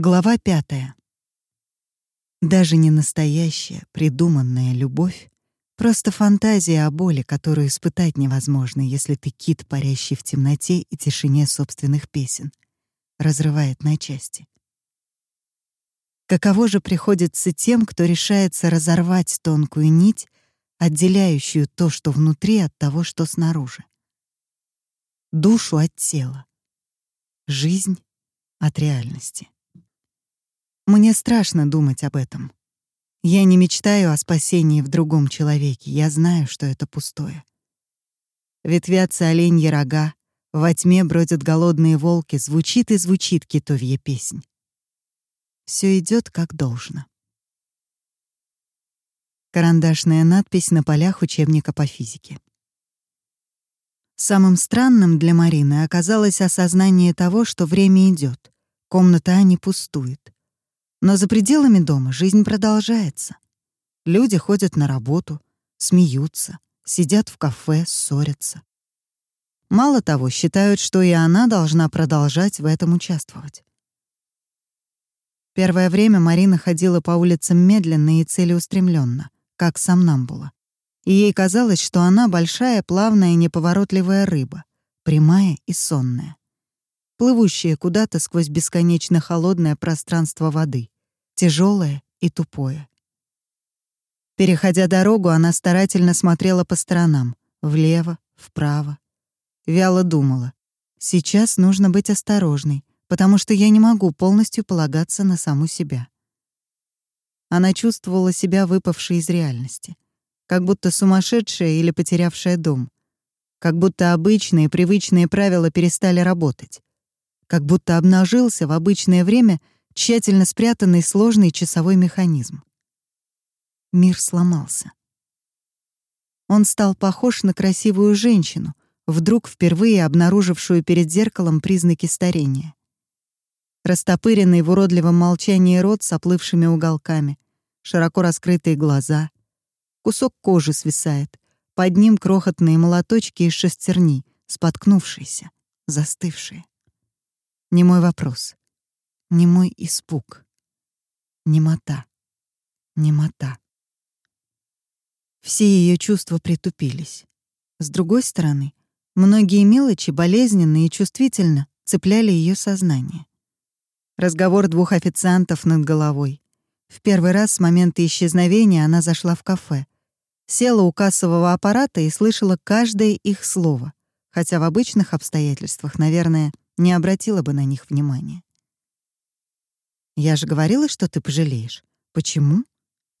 Глава пятая. Даже не настоящая, придуманная любовь — просто фантазия о боли, которую испытать невозможно, если ты кит, парящий в темноте и тишине собственных песен, разрывает на части. Каково же приходится тем, кто решается разорвать тонкую нить, отделяющую то, что внутри, от того, что снаружи? Душу от тела, жизнь от реальности. Мне страшно думать об этом. Я не мечтаю о спасении в другом человеке, я знаю, что это пустое. Ветвятся оленьи рога, во тьме бродят голодные волки, звучит и звучит китовья песнь. Все идет как должно. Карандашная надпись на полях учебника по физике. Самым странным для Марины оказалось осознание того, что время идет, комната Ани пустует. Но за пределами дома жизнь продолжается. Люди ходят на работу, смеются, сидят в кафе, ссорятся. Мало того, считают, что и она должна продолжать в этом участвовать. Первое время Марина ходила по улицам медленно и целеустремленно, как сомнамбула. И ей казалось, что она большая, плавная, неповоротливая рыба, прямая и сонная плывущее куда-то сквозь бесконечно холодное пространство воды, тяжелое и тупое. Переходя дорогу, она старательно смотрела по сторонам, влево, вправо. Вяло думала. Сейчас нужно быть осторожной, потому что я не могу полностью полагаться на саму себя. Она чувствовала себя выпавшей из реальности, как будто сумасшедшая или потерявшая дом, как будто обычные привычные правила перестали работать как будто обнажился в обычное время тщательно спрятанный сложный часовой механизм. Мир сломался. Он стал похож на красивую женщину, вдруг впервые обнаружившую перед зеркалом признаки старения. Растопыренный в уродливом молчании рот с оплывшими уголками, широко раскрытые глаза, кусок кожи свисает, под ним крохотные молоточки из шестерни, споткнувшиеся, застывшие. Не мой вопрос. Не мой испуг. Немота. Немота. Все ее чувства притупились. С другой стороны, многие мелочи болезненно и чувствительно цепляли ее сознание. Разговор двух официантов над головой. В первый раз с момента исчезновения она зашла в кафе, села у кассового аппарата и слышала каждое их слово, хотя в обычных обстоятельствах, наверное, не обратила бы на них внимания. «Я же говорила, что ты пожалеешь. Почему?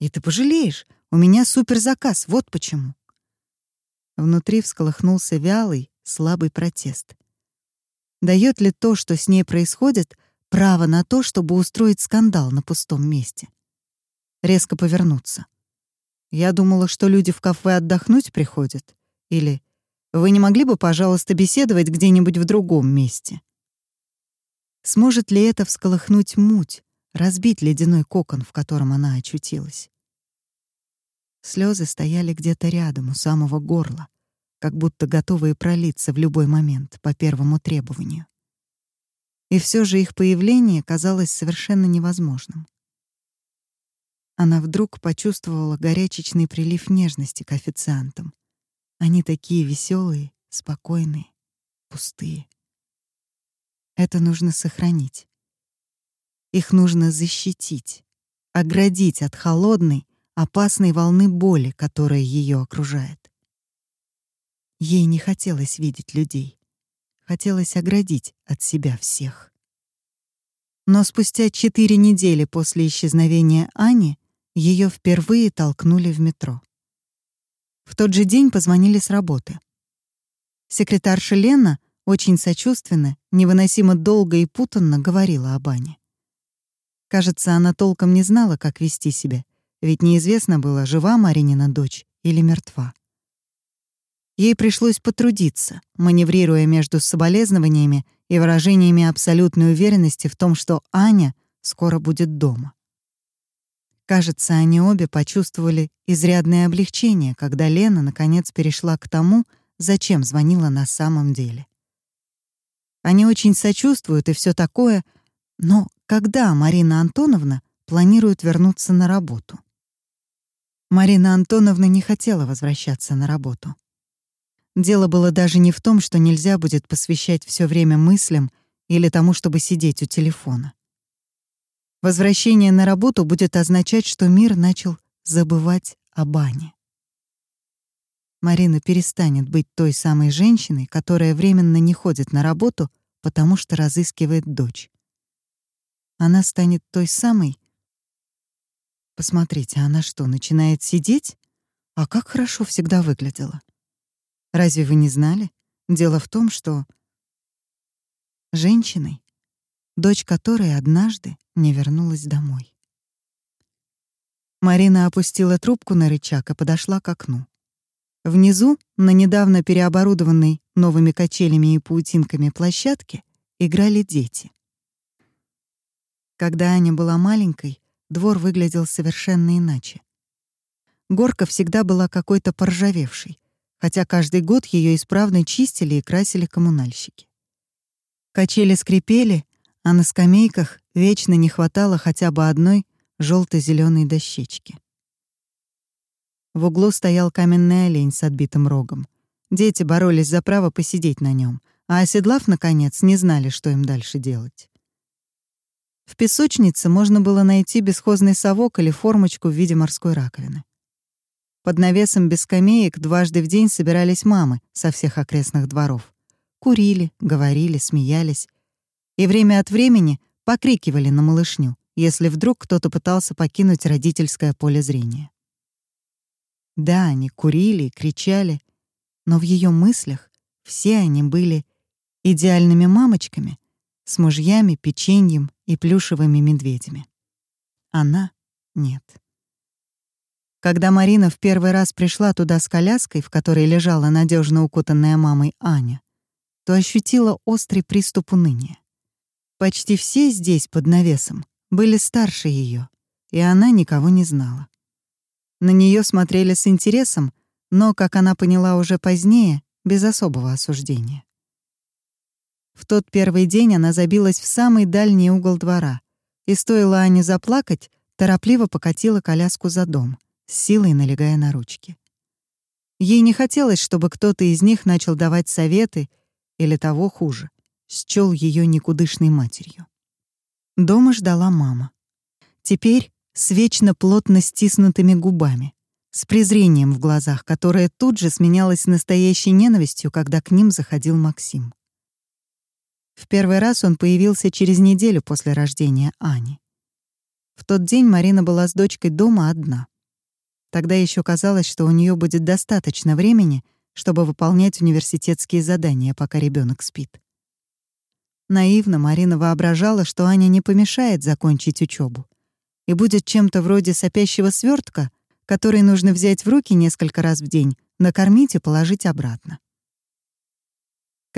И ты пожалеешь. У меня суперзаказ, вот почему». Внутри всколыхнулся вялый, слабый протест. Дает ли то, что с ней происходит, право на то, чтобы устроить скандал на пустом месте? Резко повернуться. Я думала, что люди в кафе отдохнуть приходят. Или «Вы не могли бы, пожалуйста, беседовать где-нибудь в другом месте?» Сможет ли это всколыхнуть муть, разбить ледяной кокон, в котором она очутилась? Слезы стояли где-то рядом, у самого горла, как будто готовые пролиться в любой момент по первому требованию. И все же их появление казалось совершенно невозможным. Она вдруг почувствовала горячечный прилив нежности к официантам. Они такие веселые, спокойные, пустые. Это нужно сохранить. Их нужно защитить, оградить от холодной, опасной волны боли, которая ее окружает. Ей не хотелось видеть людей. Хотелось оградить от себя всех. Но спустя четыре недели после исчезновения Ани ее впервые толкнули в метро. В тот же день позвонили с работы. Секретарша Лена очень сочувственно, невыносимо долго и путанно говорила об Ане. Кажется, она толком не знала, как вести себя, ведь неизвестно было, жива Маринина дочь или мертва. Ей пришлось потрудиться, маневрируя между соболезнованиями и выражениями абсолютной уверенности в том, что Аня скоро будет дома. Кажется, они обе почувствовали изрядное облегчение, когда Лена наконец перешла к тому, зачем звонила на самом деле. Они очень сочувствуют и все такое, Но когда Марина Антоновна планирует вернуться на работу? Марина Антоновна не хотела возвращаться на работу. Дело было даже не в том, что нельзя будет посвящать все время мыслям или тому, чтобы сидеть у телефона. Возвращение на работу будет означать, что мир начал забывать о бане. Марина перестанет быть той самой женщиной, которая временно не ходит на работу, потому что разыскивает дочь. Она станет той самой... Посмотрите, она что, начинает сидеть? А как хорошо всегда выглядела. Разве вы не знали? Дело в том, что женщиной, дочь которой однажды не вернулась домой. Марина опустила трубку на рычаг и подошла к окну. Внизу, на недавно переоборудованной новыми качелями и паутинками площадке, играли дети. Когда Аня была маленькой, двор выглядел совершенно иначе. Горка всегда была какой-то поржавевшей, хотя каждый год ее исправно чистили и красили коммунальщики. Качели скрипели, а на скамейках вечно не хватало хотя бы одной желто зеленой дощечки. В углу стоял каменный олень с отбитым рогом. Дети боролись за право посидеть на нем, а оседлав, наконец, не знали, что им дальше делать. В песочнице можно было найти бесхозный совок или формочку в виде морской раковины. Под навесом без скамеек дважды в день собирались мамы со всех окрестных дворов. Курили, говорили, смеялись. И время от времени покрикивали на малышню, если вдруг кто-то пытался покинуть родительское поле зрения. Да, они курили и кричали, но в ее мыслях все они были идеальными мамочками с мужьями, печеньем и плюшевыми медведями. Она — нет. Когда Марина в первый раз пришла туда с коляской, в которой лежала надежно укутанная мамой Аня, то ощутила острый приступ уныния. Почти все здесь под навесом были старше ее, и она никого не знала. На нее смотрели с интересом, но, как она поняла уже позднее, без особого осуждения. В тот первый день она забилась в самый дальний угол двора, и стоило Ане заплакать, торопливо покатила коляску за дом — с силой налегая на ручки. Ей не хотелось, чтобы кто-то из них начал давать советы или того хуже, счёл ее никудышной матерью. Дома ждала мама. Теперь с вечно плотно стиснутыми губами, с презрением в глазах, которое тут же сменялось настоящей ненавистью, когда к ним заходил Максим. В первый раз он появился через неделю после рождения Ани. В тот день Марина была с дочкой дома одна. Тогда еще казалось, что у нее будет достаточно времени, чтобы выполнять университетские задания, пока ребенок спит. Наивно Марина воображала, что Аня не помешает закончить учебу и будет чем-то вроде сопящего свертка, который нужно взять в руки несколько раз в день, накормить и положить обратно.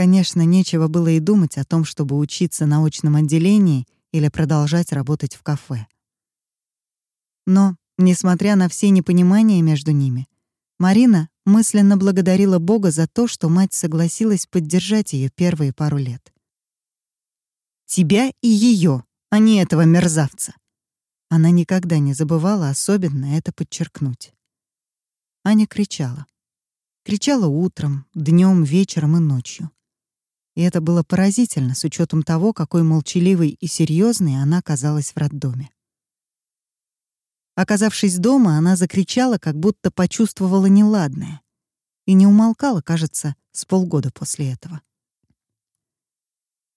Конечно, нечего было и думать о том, чтобы учиться на очном отделении или продолжать работать в кафе. Но Несмотря на все непонимания между ними, Марина мысленно благодарила Бога за то, что мать согласилась поддержать ее первые пару лет. «Тебя и ее, а не этого мерзавца!» Она никогда не забывала особенно это подчеркнуть. Аня кричала. Кричала утром, днем, вечером и ночью. И это было поразительно с учетом того, какой молчаливой и серьезной она казалась в роддоме. Оказавшись дома, она закричала, как будто почувствовала неладное. И не умолкала, кажется, с полгода после этого.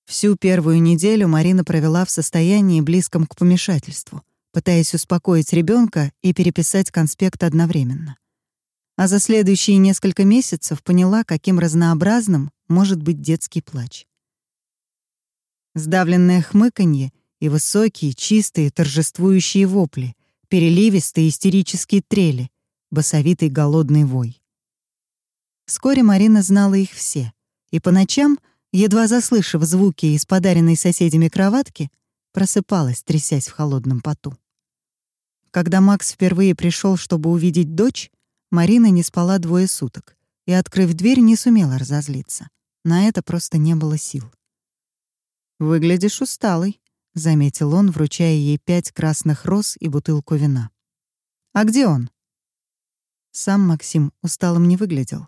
Всю первую неделю Марина провела в состоянии близком к помешательству, пытаясь успокоить ребенка и переписать конспект одновременно. А за следующие несколько месяцев поняла, каким разнообразным может быть детский плач. Сдавленное хмыканье и высокие, чистые, торжествующие вопли — переливистые истерические трели, басовитый голодный вой. Вскоре Марина знала их все, и по ночам, едва заслышав звуки из подаренной соседями кроватки, просыпалась, трясясь в холодном поту. Когда Макс впервые пришел, чтобы увидеть дочь, Марина не спала двое суток и, открыв дверь, не сумела разозлиться. На это просто не было сил. «Выглядишь усталой», — заметил он, вручая ей пять красных роз и бутылку вина. «А где он?» Сам Максим усталым не выглядел.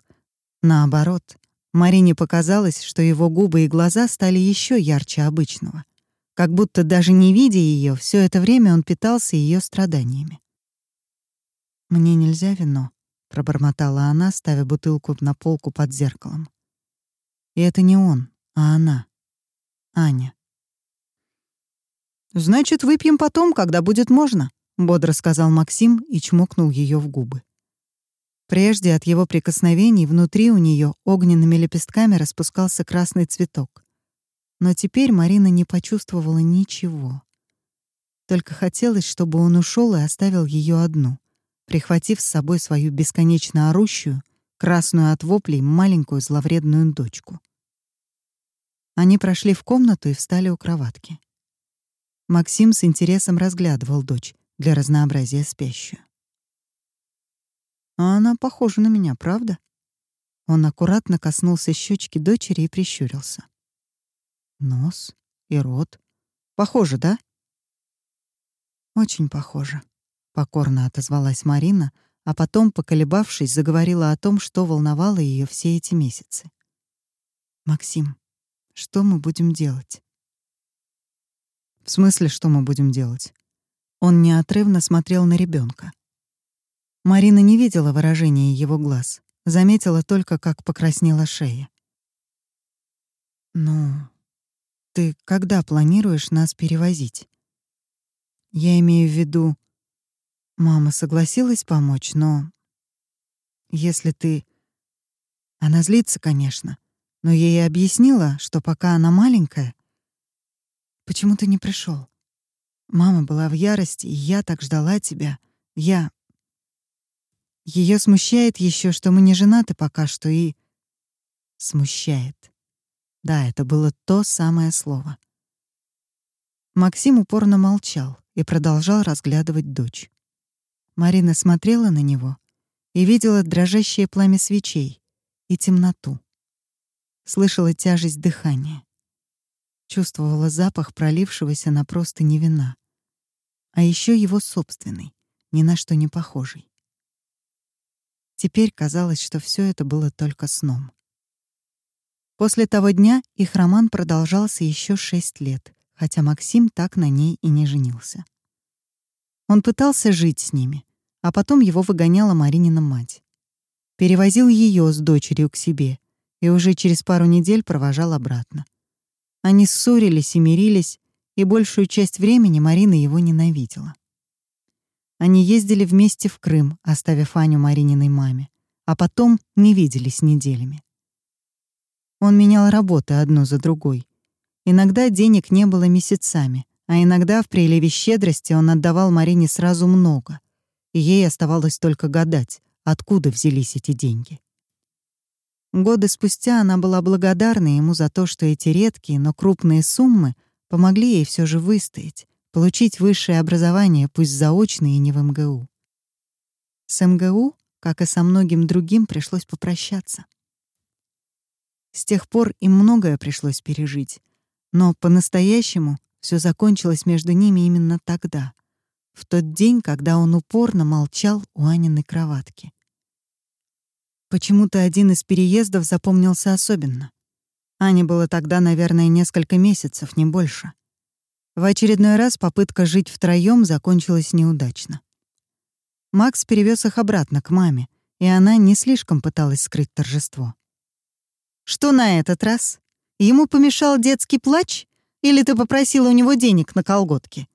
Наоборот, Марине показалось, что его губы и глаза стали еще ярче обычного. Как будто даже не видя ее, все это время он питался ее страданиями. «Мне нельзя вино», — пробормотала она, ставя бутылку на полку под зеркалом. И это не он, а она. Аня. «Значит, выпьем потом, когда будет можно», — бодро сказал Максим и чмокнул ее в губы. Прежде от его прикосновений внутри у нее огненными лепестками распускался красный цветок. Но теперь Марина не почувствовала ничего. Только хотелось, чтобы он ушел и оставил ее одну, прихватив с собой свою бесконечно орущую, красную от воплей маленькую зловредную дочку. Они прошли в комнату и встали у кроватки. Максим с интересом разглядывал дочь, для разнообразия спящую. «А она похожа на меня, правда?» Он аккуратно коснулся щечки дочери и прищурился. «Нос и рот. Похоже, да?» «Очень похоже», — покорно отозвалась Марина, а потом, поколебавшись, заговорила о том, что волновало ее все эти месяцы. «Максим, что мы будем делать?» В смысле, что мы будем делать? Он неотрывно смотрел на ребенка. Марина не видела выражения его глаз, заметила только, как покраснела шея. «Ну, ты когда планируешь нас перевозить?» «Я имею в виду...» Мама согласилась помочь, но... Если ты... Она злится, конечно, но ей объяснила, что пока она маленькая, Почему ты не пришел? Мама была в ярости, и я так ждала тебя. Я... Ее смущает еще, что мы не женаты пока что, и... Смущает. Да, это было то самое слово. Максим упорно молчал и продолжал разглядывать дочь. Марина смотрела на него и видела дрожащее пламя свечей и темноту. Слышала тяжесть дыхания. Чувствовала запах пролившегося на простыни вина. А еще его собственный, ни на что не похожий. Теперь казалось, что все это было только сном. После того дня их роман продолжался еще шесть лет, хотя Максим так на ней и не женился. Он пытался жить с ними, а потом его выгоняла Маринина мать. Перевозил ее с дочерью к себе и уже через пару недель провожал обратно. Они ссорились и мирились, и большую часть времени Марина его ненавидела. Они ездили вместе в Крым, оставив Аню Марининой маме, а потом не виделись неделями. Он менял работы одну за другой. Иногда денег не было месяцами, а иногда в приливе щедрости он отдавал Марине сразу много, и ей оставалось только гадать, откуда взялись эти деньги. Годы спустя она была благодарна ему за то, что эти редкие, но крупные суммы помогли ей все же выстоять, получить высшее образование, пусть заочное и не в МГУ. С МГУ, как и со многим другим, пришлось попрощаться. С тех пор им многое пришлось пережить, но по-настоящему все закончилось между ними именно тогда, в тот день, когда он упорно молчал у Аниной кроватки. Почему-то один из переездов запомнился особенно. Ане было тогда, наверное, несколько месяцев, не больше. В очередной раз попытка жить втроём закончилась неудачно. Макс перевез их обратно к маме, и она не слишком пыталась скрыть торжество. «Что на этот раз? Ему помешал детский плач? Или ты попросила у него денег на колготки?»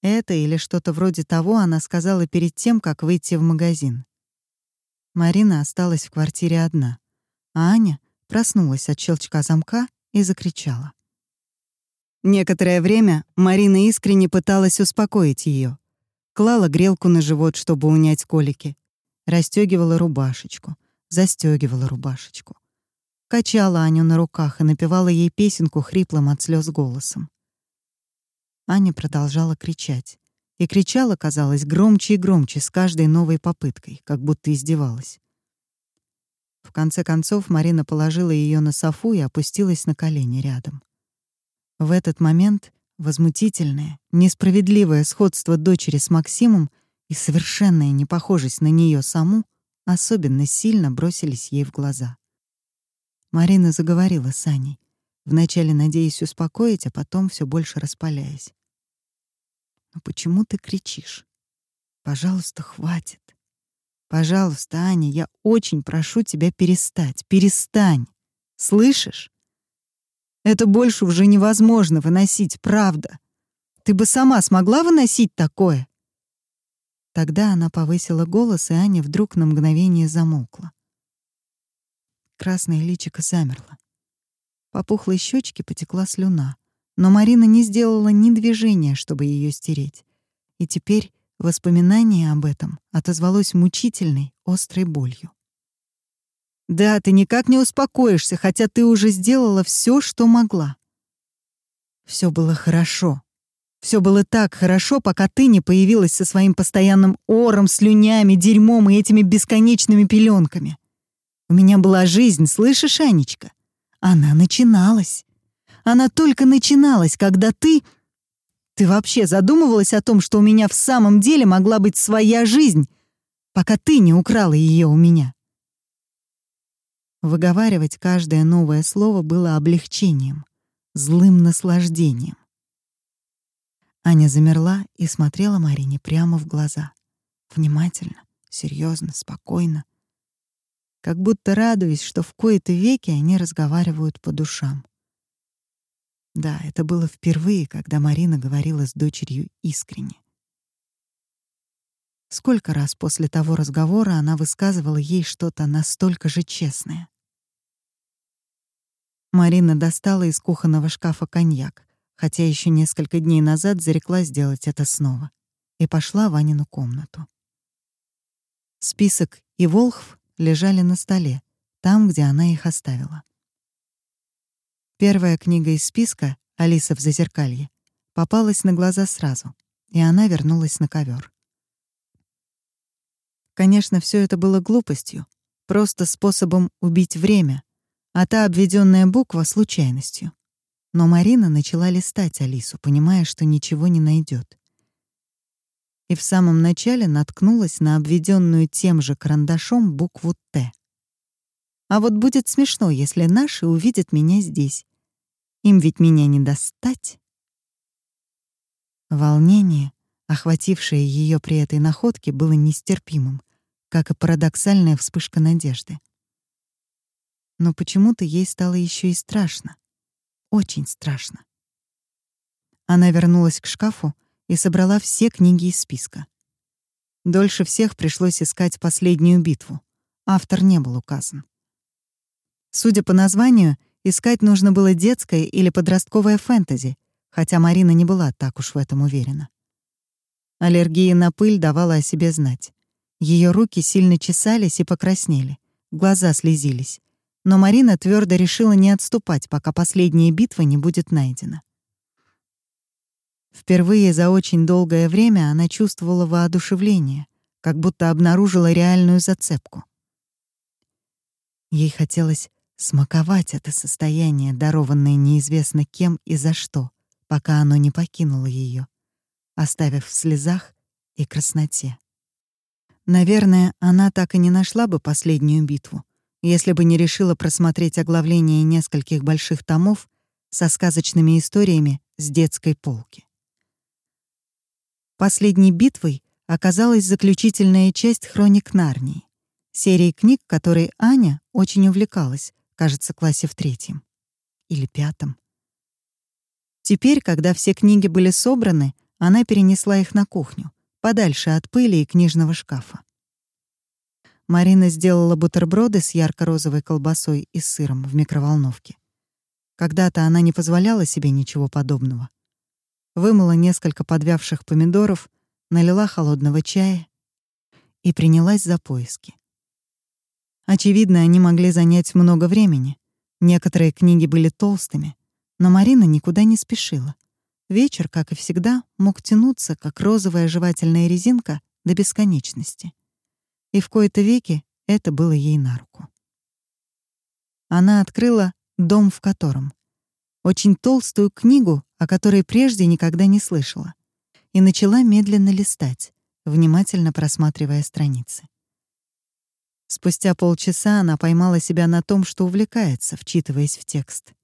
Это или что-то вроде того она сказала перед тем, как выйти в магазин. Марина осталась в квартире одна, а Аня проснулась от щелчка замка и закричала. Некоторое время Марина искренне пыталась успокоить ее. Клала грелку на живот, чтобы унять колики, расстегивала рубашечку, застегивала рубашечку. Качала Аню на руках и напевала ей песенку хриплым от слез голосом. Аня продолжала кричать. И кричала, казалось, громче и громче с каждой новой попыткой, как будто издевалась. В конце концов Марина положила ее на софу и опустилась на колени рядом. В этот момент Возмутительное, несправедливое сходство дочери с Максимом и совершенная непохожесть на нее саму особенно сильно бросились ей в глаза. Марина заговорила с Аней, вначале надеясь успокоить, а потом все больше распаляясь. «Ну почему ты кричишь? Пожалуйста, хватит. Пожалуйста, Аня, я очень прошу тебя перестать. Перестань. Слышишь? Это больше уже невозможно выносить, правда. Ты бы сама смогла выносить такое?» Тогда она повысила голос, и Аня вдруг на мгновение замолкла. Красное личико замерло. По пухлой щечке потекла слюна, но Марина не сделала ни движения, чтобы ее стереть. И теперь воспоминание об этом отозвалось мучительной, острой болью. Да, ты никак не успокоишься, хотя ты уже сделала все, что могла. Все было хорошо. Все было так хорошо, пока ты не появилась со своим постоянным ором, слюнями, дерьмом и этими бесконечными пеленками. У меня была жизнь, слышишь, Анечка? Она начиналась. Она только начиналась, когда ты... Ты вообще задумывалась о том, что у меня в самом деле могла быть своя жизнь, пока ты не украла ее у меня? Выговаривать каждое новое слово было облегчением, злым наслаждением. Аня замерла и смотрела Марине прямо в глаза. Внимательно, серьезно, спокойно. Как будто радуясь, что в кои-то веки они разговаривают по душам. Да, это было впервые, когда Марина говорила с дочерью искренне. Сколько раз после того разговора она высказывала ей что-то настолько же честное. Марина достала из кухонного шкафа коньяк, хотя еще несколько дней назад зарекла сделать это снова, и пошла в Анину комнату. Список и Волхв лежали на столе, там, где она их оставила. Первая книга из списка «Алиса в зазеркалье» попалась на глаза сразу, и она вернулась на ковер. Конечно, все это было глупостью, просто способом убить время, а та обведенная буква — случайностью. Но Марина начала листать Алису, понимая, что ничего не найдет. И в самом начале наткнулась на обведенную тем же карандашом букву «Т». А вот будет смешно, если наши увидят меня здесь. Им ведь меня не достать. Волнение, охватившее ее при этой находке, было нестерпимым, как и парадоксальная вспышка надежды но почему-то ей стало еще и страшно. Очень страшно. Она вернулась к шкафу и собрала все книги из списка. Дольше всех пришлось искать последнюю битву. Автор не был указан. Судя по названию, искать нужно было детское или подростковое фэнтези, хотя Марина не была так уж в этом уверена. Аллергия на пыль давала о себе знать. Ее руки сильно чесались и покраснели, глаза слезились, но Марина твердо решила не отступать, пока последняя битва не будет найдена. Впервые за очень долгое время она чувствовала воодушевление, как будто обнаружила реальную зацепку. Ей хотелось смаковать это состояние, дарованное неизвестно кем и за что, пока оно не покинуло ее, оставив в слезах и красноте. Наверное, она так и не нашла бы последнюю битву, если бы не решила просмотреть оглавление нескольких больших томов со сказочными историями с детской полки. Последней битвой оказалась заключительная часть «Хроник Нарнии», серии книг, которой Аня очень увлекалась, кажется, классе в третьем или пятом. Теперь, когда все книги были собраны, она перенесла их на кухню, подальше от пыли и книжного шкафа. Марина сделала бутерброды с ярко-розовой колбасой и сыром в микроволновке. Когда-то она не позволяла себе ничего подобного. Вымыла несколько подвявших помидоров, налила холодного чая и принялась за поиски. Очевидно, они могли занять много времени. Некоторые книги были толстыми, но Марина никуда не спешила. Вечер, как и всегда, мог тянуться, как розовая жевательная резинка, до бесконечности и в кои-то веки это было ей на руку. Она открыла дом, в котором. Очень толстую книгу, о которой прежде никогда не слышала, и начала медленно листать, внимательно просматривая страницы. Спустя полчаса она поймала себя на том, что увлекается, вчитываясь в текст.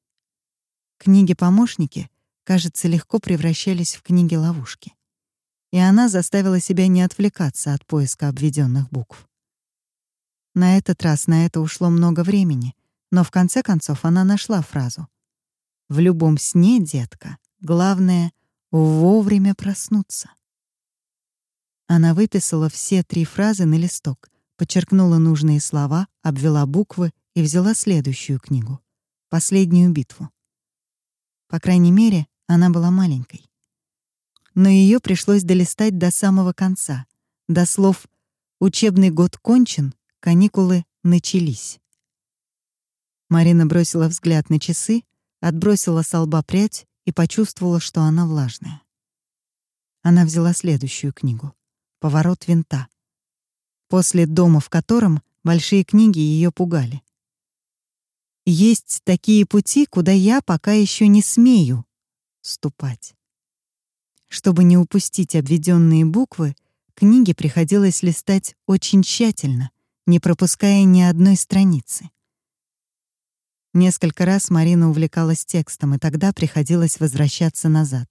Книги-помощники, кажется, легко превращались в книги-ловушки. И она заставила себя не отвлекаться от поиска обведенных букв. На этот раз на это ушло много времени, но в конце концов она нашла фразу. «В любом сне, детка, главное — вовремя проснуться». Она выписала все три фразы на листок, подчеркнула нужные слова, обвела буквы и взяла следующую книгу — «Последнюю битву». По крайней мере, она была маленькой. Но ее пришлось долистать до самого конца, до слов «Учебный год кончен, каникулы начались». Марина бросила взгляд на часы, отбросила с лба прядь и почувствовала, что она влажная. Она взяла следующую книгу «Поворот винта», после дома в котором большие книги ее пугали. Есть такие пути, куда я пока еще не смею ступать. Чтобы не упустить обведенные буквы, книги приходилось листать очень тщательно, не пропуская ни одной страницы. Несколько раз Марина увлекалась текстом, и тогда приходилось возвращаться назад.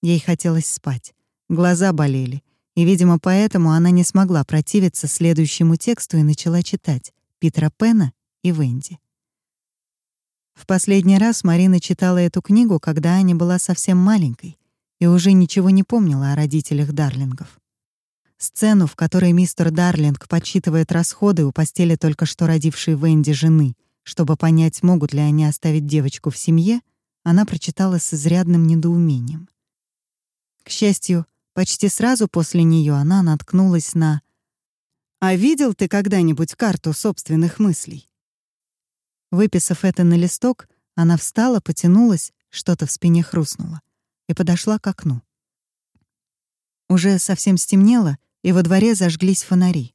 Ей хотелось спать, глаза болели, и, видимо, поэтому она не смогла противиться следующему тексту и начала читать Питера Пена и Венди. В последний раз Марина читала эту книгу, когда Аня была совсем маленькой и уже ничего не помнила о родителях Дарлингов. Сцену, в которой мистер Дарлинг подсчитывает расходы у постели только что родившей Венди жены — чтобы понять, могут ли они оставить девочку в семье, она прочитала с изрядным недоумением. К счастью, почти сразу после нее она наткнулась на «А видел ты когда-нибудь карту собственных мыслей?» Выписав это на листок, она встала, потянулась, что-то в спине хрустнуло, и подошла к окну. Уже совсем стемнело, и во дворе зажглись фонари.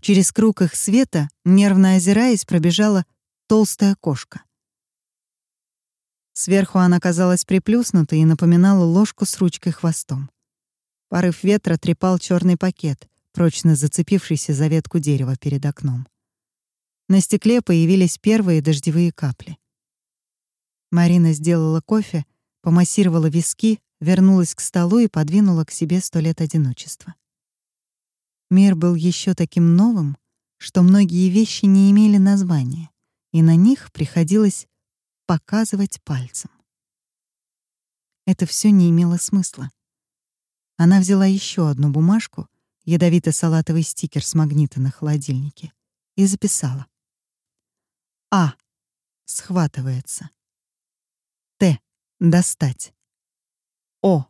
Через круг их света, нервно озираясь, пробежала толстая кошка. Сверху она казалась приплюснутой и напоминала ложку с ручкой хвостом. Порыв ветра трепал черный пакет, прочно зацепившийся за ветку дерева перед окном. На стекле появились первые дождевые капли. Марина сделала кофе, помассировала виски, вернулась к столу и подвинула к себе сто лет одиночества. Мир был еще таким новым, что многие вещи не имели названия и на них приходилось показывать пальцем. Это все не имело смысла. Она взяла еще одну бумажку, ядовито-салатовый стикер с магнита на холодильнике, и записала. А. Схватывается. Т. Достать. О.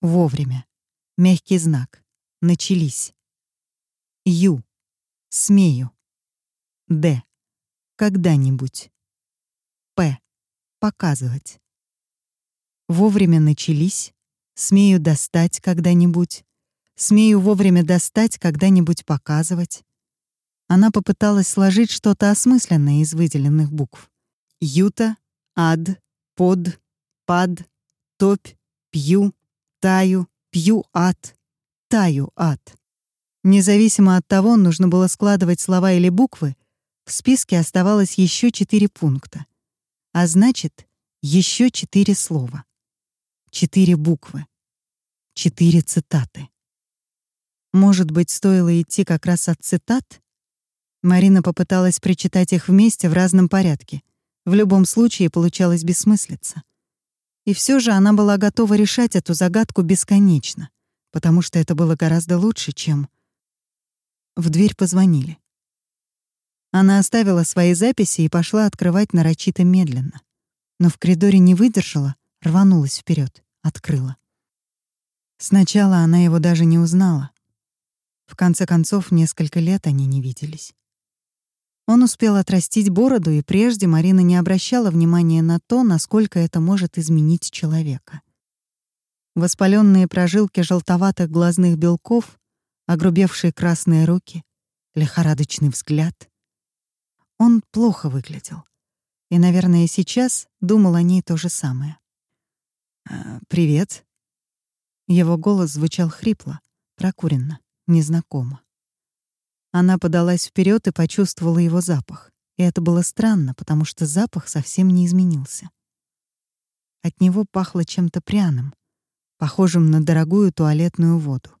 Вовремя. Мягкий знак. Начались. Ю. Смею. Д когда-нибудь. П. Показывать. Вовремя начались. Смею достать когда-нибудь. Смею вовремя достать когда-нибудь показывать. Она попыталась сложить что-то осмысленное из выделенных букв. Юта, ад, под, пад, топь, пью, таю, пью ад, таю ад. Независимо от того, нужно было складывать слова или буквы, в списке оставалось еще четыре пункта, а значит, еще четыре слова, четыре буквы, четыре цитаты. Может быть, стоило идти как раз от цитат? Марина попыталась прочитать их вместе в разном порядке. В любом случае получалось бессмыслица. И все же она была готова решать эту загадку бесконечно, потому что это было гораздо лучше, чем... В дверь позвонили. Она оставила свои записи и пошла открывать нарочито медленно. Но в коридоре не выдержала, рванулась вперед, открыла. Сначала она его даже не узнала. В конце концов, несколько лет они не виделись. Он успел отрастить бороду, и прежде Марина не обращала внимания на то, насколько это может изменить человека. Воспаленные прожилки желтоватых глазных белков, огрубевшие красные руки, лихорадочный взгляд. Он плохо выглядел. и, наверное, сейчас думал о ней то же самое. «А, «Привет». Его голос звучал хрипло, прокуренно, незнакомо. Она подалась вперед и почувствовала его запах. И это было странно, потому что запах совсем не изменился. От него пахло чем-то пряным, похожим на дорогую туалетную воду.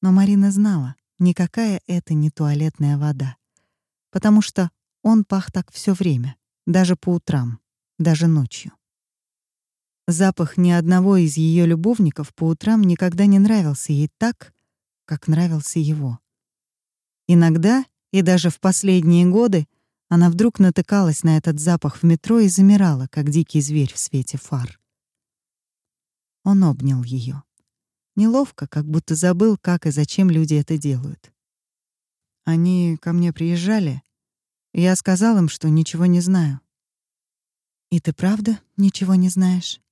Но Марина знала, никакая это не туалетная вода, потому что он пах так все время, даже по утрам, даже ночью. Запах ни одного из ее любовников по утрам никогда не нравился ей так, как нравился его. Иногда, и даже в последние годы, она вдруг натыкалась на этот запах в метро и замирала, как дикий зверь в свете фар. Он обнял ее. Неловко, как будто забыл, как и зачем люди это делают. Они ко мне приезжали, я сказал им, что ничего не знаю. «И ты правда ничего не знаешь?»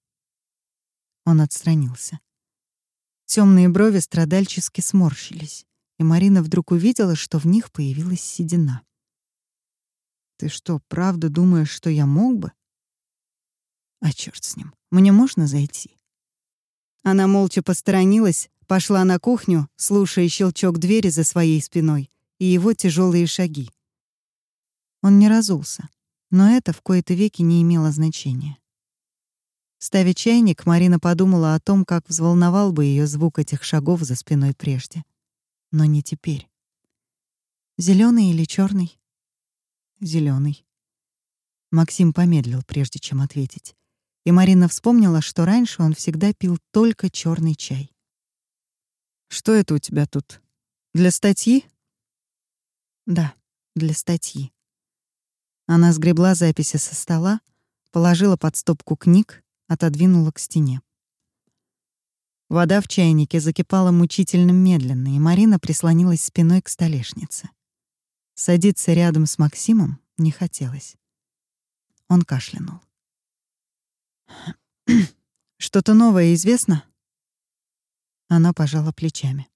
Он отстранился. Темные брови страдальчески сморщились, и Марина вдруг увидела, что в них появилась седина. «Ты что, правда думаешь, что я мог бы?» «А черт с ним, мне можно зайти?» Она молча посторонилась, пошла на кухню, слушая щелчок двери за своей спиной и его тяжелые шаги. Он не разулся, но это в кои-то веки не имело значения. Ставя чайник, Марина подумала о том, как взволновал бы ее звук этих шагов за спиной прежде. Но не теперь. Зеленый или черный? Зеленый. Максим помедлил, прежде чем ответить и Марина вспомнила, что раньше он всегда пил только черный чай. «Что это у тебя тут? Для статьи?» «Да, для статьи». Она сгребла записи со стола, положила под стопку книг, отодвинула к стене. Вода в чайнике закипала мучительно медленно, и Марина прислонилась спиной к столешнице. Садиться рядом с Максимом не хотелось. Он кашлянул. Что-то новое известно? Она пожала плечами.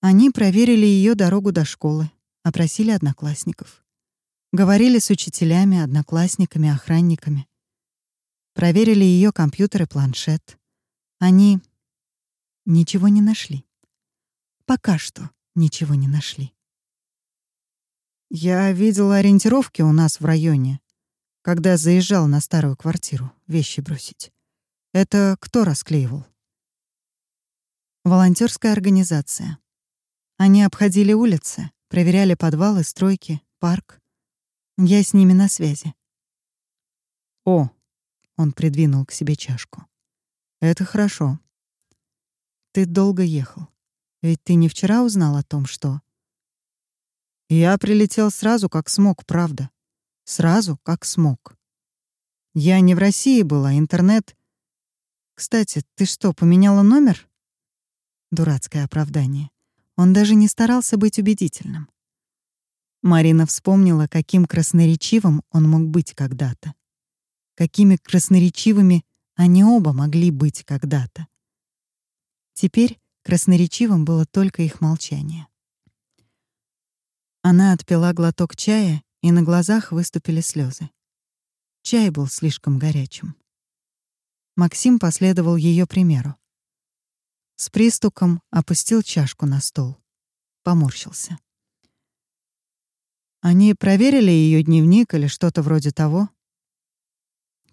Они проверили ее дорогу до школы, опросили одноклассников. Говорили с учителями, одноклассниками, охранниками. Проверили ее компьютер и планшет. Они ничего не нашли. Пока что ничего не нашли. Я видела ориентировки у нас в районе когда заезжал на старую квартиру вещи бросить. Это кто расклеивал? Волонтерская организация. Они обходили улицы, проверяли подвалы, стройки, парк. Я с ними на связи. О, он придвинул к себе чашку. Это хорошо. Ты долго ехал. Ведь ты не вчера узнал о том, что... Я прилетел сразу, как смог, правда. Сразу, как смог. Я не в России была, интернет... Кстати, ты что, поменяла номер? Дурацкое оправдание. Он даже не старался быть убедительным. Марина вспомнила, каким красноречивым он мог быть когда-то. Какими красноречивыми они оба могли быть когда-то. Теперь красноречивым было только их молчание. Она отпила глоток чая и на глазах выступили слезы. Чай был слишком горячим. Максим последовал ее примеру. С пристуком опустил чашку на стол. Поморщился. Они проверили ее дневник или что-то вроде того.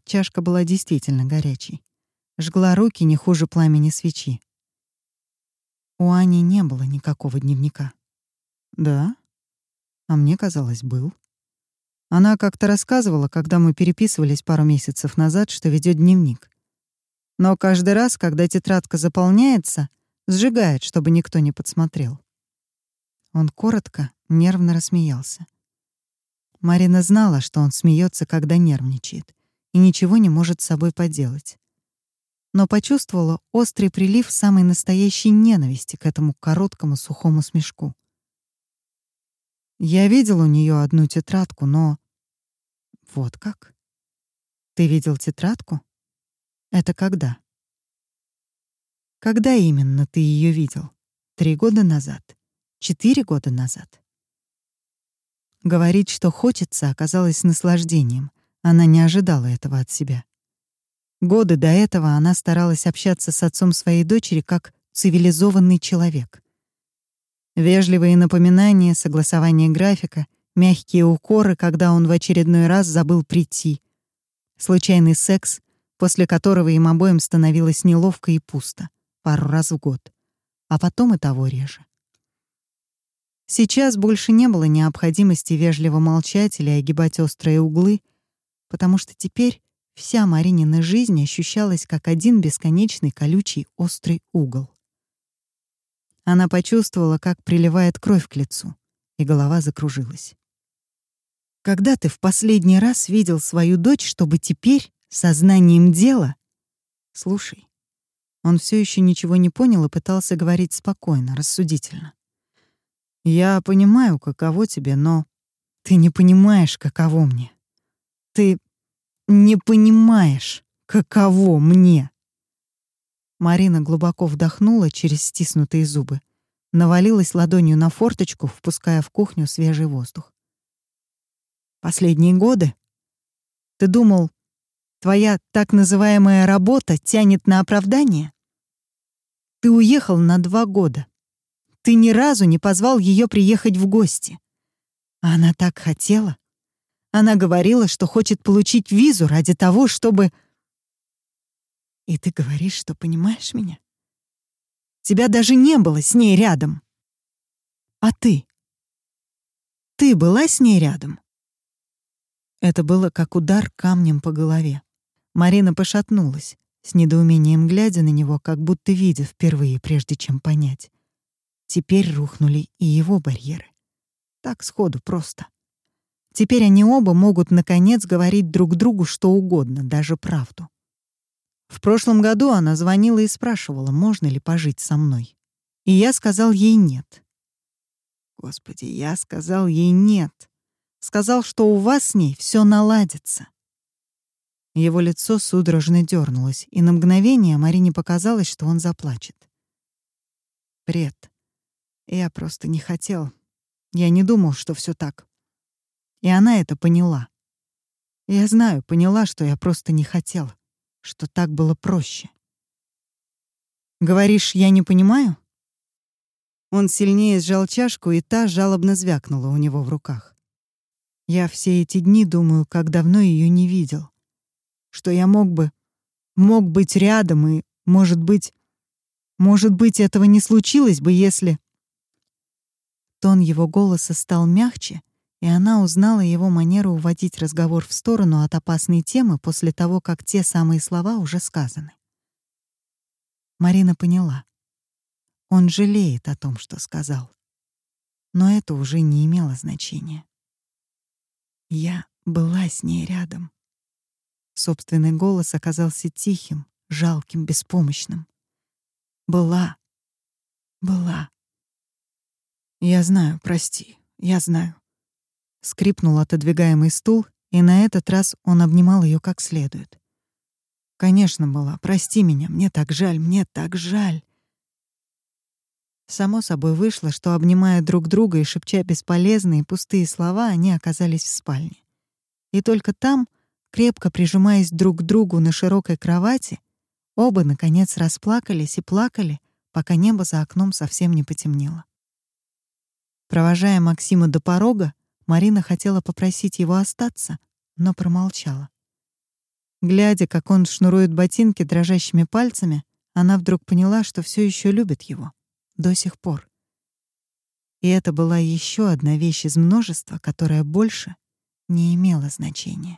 Чашка была действительно горячей. Жгла руки не хуже пламени свечи. У Ани не было никакого дневника. Да? А мне казалось, был. Она как-то рассказывала, когда мы переписывались пару месяцев назад, что ведет дневник. Но каждый раз, когда тетрадка заполняется, сжигает, чтобы никто не подсмотрел. Он коротко, нервно рассмеялся. Марина знала, что он смеется, когда нервничает, и ничего не может с собой поделать. Но почувствовала острый прилив самой настоящей ненависти к этому короткому сухому смешку. Я видел у нее одну тетрадку, но... Вот как? Ты видел тетрадку? Это когда? Когда именно ты ее видел? Три года назад? Четыре года назад? Говорить, что хочется, оказалось наслаждением. Она не ожидала этого от себя. Годы до этого она старалась общаться с отцом своей дочери как цивилизованный человек. Вежливые напоминания, согласование графика, мягкие укоры, когда он в очередной раз забыл прийти. Случайный секс, после которого им обоим становилось неловко и пусто, пару раз в год. А потом и того реже. Сейчас больше не было необходимости вежливо молчать или огибать острые углы, потому что теперь вся Маринина жизнь ощущалась как один бесконечный колючий острый угол. Она почувствовала, как приливает кровь к лицу, и голова закружилась. Когда ты в последний раз видел свою дочь, чтобы теперь, сознанием дела... Слушай. Он все еще ничего не понял и пытался говорить спокойно, рассудительно. Я понимаю, каково тебе, но ты не понимаешь, каково мне. Ты не понимаешь, каково мне. Марина глубоко вдохнула через стиснутые зубы, навалилась ладонью на форточку, впуская в кухню свежий воздух. Последние годы ты думал, твоя так называемая работа тянет на оправдание? Ты уехал на два года. Ты ни разу не позвал ее приехать в гости. А она так хотела. Она говорила, что хочет получить визу ради того, чтобы... И ты говоришь, что понимаешь меня? Тебя даже не было с ней рядом. А ты? Ты была с ней рядом? Это было как удар камнем по голове. Марина пошатнулась, с недоумением глядя на него, как будто видя впервые, прежде чем понять. Теперь рухнули и его барьеры. Так сходу просто. Теперь они оба могут, наконец, говорить друг другу что угодно, даже правду. В прошлом году она звонила и спрашивала, можно ли пожить со мной. И я сказал ей нет. Господи, я сказал ей нет. Сказал, что у вас с ней все наладится. Его лицо судорожно дернулось, и на мгновение Марине показалось, что он заплачет. Бред. Я просто не хотел. Я не думал, что все так. И она это поняла. Я знаю, поняла, что я просто не хотел, что так было проще. Говоришь, я не понимаю? Он сильнее сжал чашку, и та жалобно звякнула у него в руках. Я все эти дни думаю, как давно ее не видел. Что я мог бы мог быть рядом и, может быть, может быть, этого не случилось бы, если Тон его голоса стал мягче, и она узнала его манеру уводить разговор в сторону от опасной темы после того, как те самые слова уже сказаны. Марина поняла. Он жалеет о том, что сказал. Но это уже не имело значения. Я была с ней рядом. Собственный голос оказался тихим, жалким, беспомощным. Была. Была. «Я знаю, прости, я знаю». Скрипнул отодвигаемый стул, и на этот раз он обнимал ее как следует. «Конечно, была. Прости меня. Мне так жаль, мне так жаль». Само собой вышло, что, обнимая друг друга и шепча бесполезные пустые слова, они оказались в спальне. И только там, крепко прижимаясь друг к другу на широкой кровати, оба, наконец, расплакались и плакали, пока небо за окном совсем не потемнело. Провожая Максима до порога, Марина хотела попросить его остаться, но промолчала. Глядя, как он шнурует ботинки дрожащими пальцами, она вдруг поняла, что все еще любит его. До сих пор. И это была еще одна вещь из множества, которая больше не имела значения.